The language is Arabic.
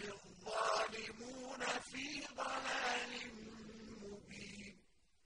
للظالمون في